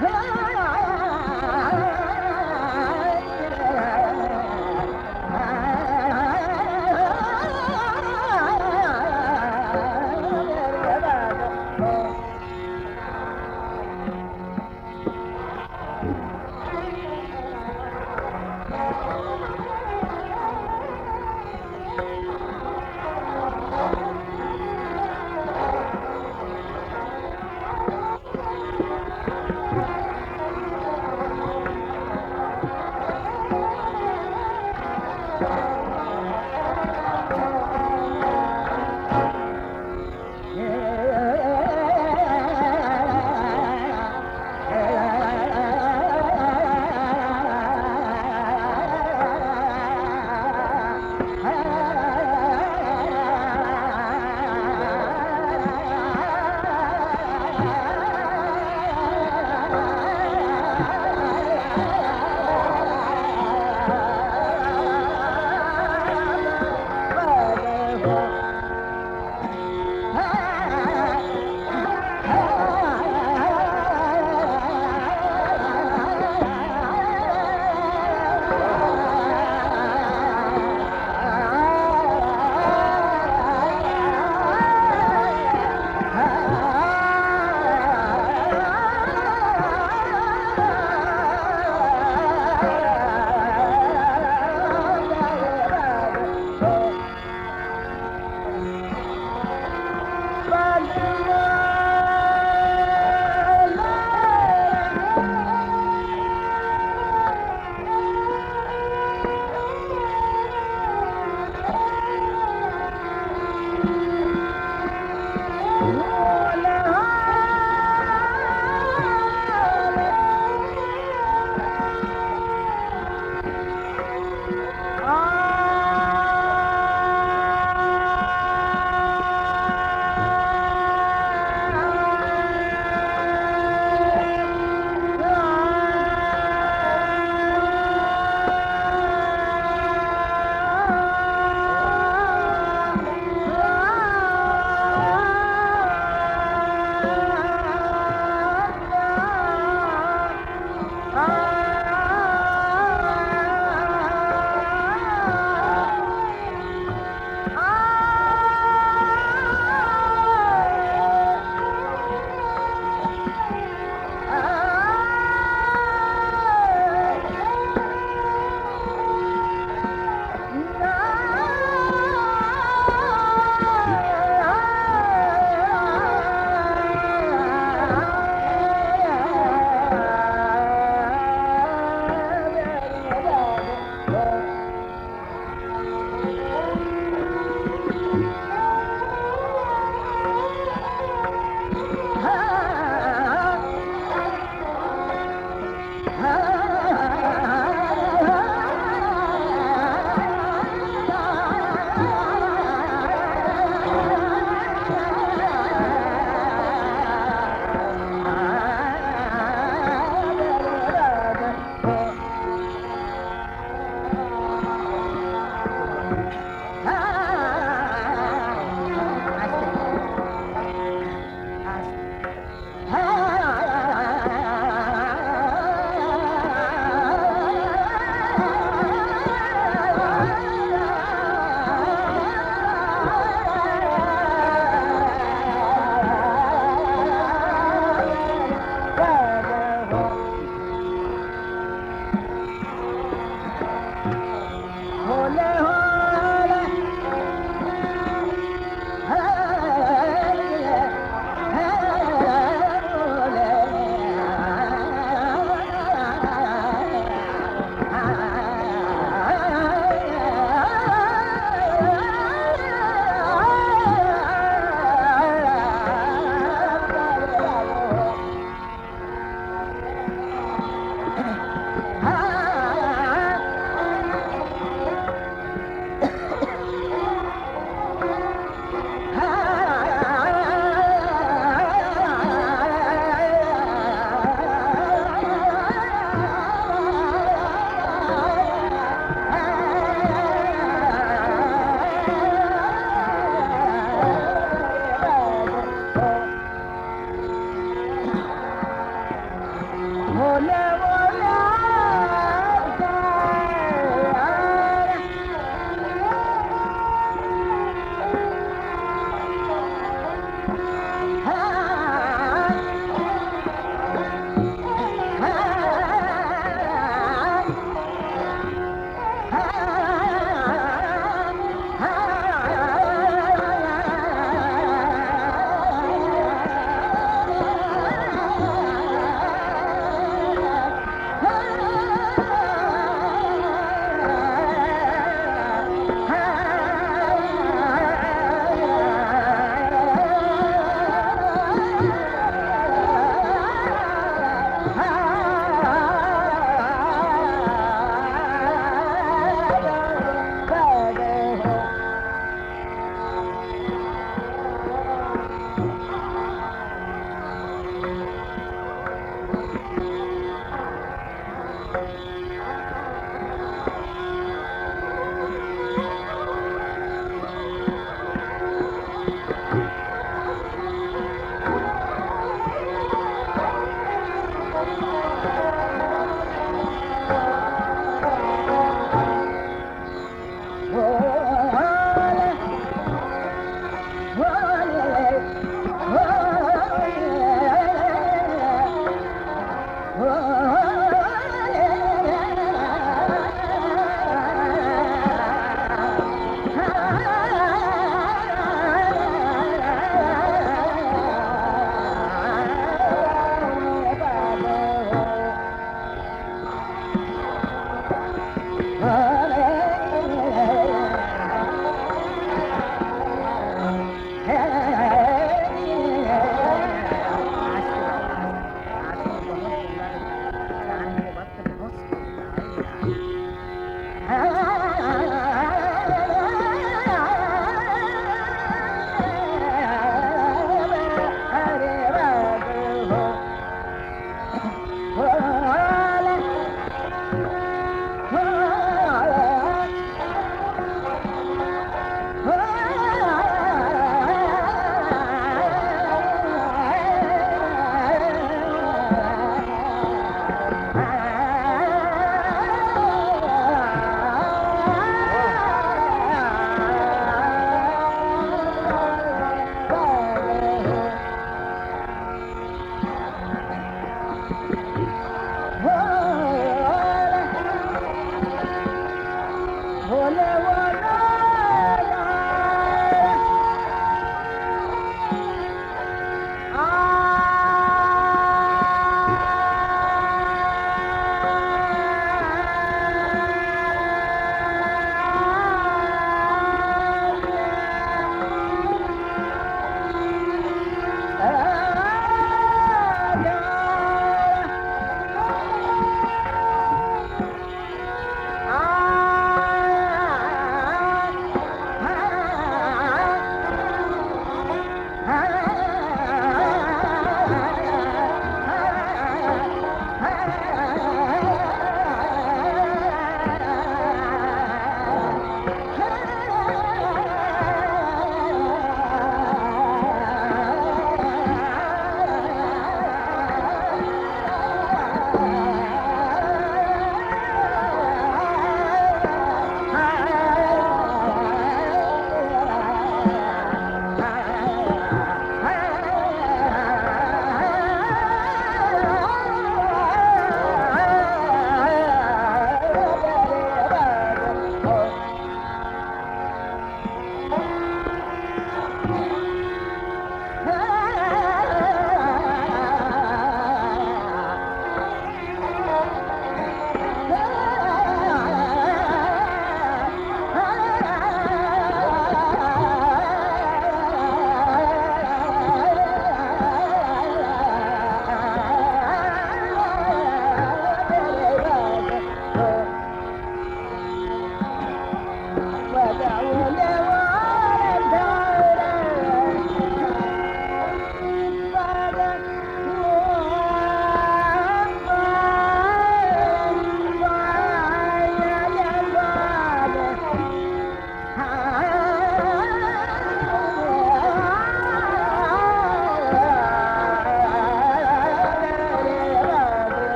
Hey!